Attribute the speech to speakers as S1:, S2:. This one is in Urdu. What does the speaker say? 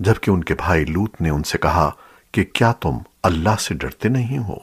S1: جبکہ ان کے بھائی لوت نے ان سے کہا کہ کیا تم اللہ سے ڈرتے نہیں ہو؟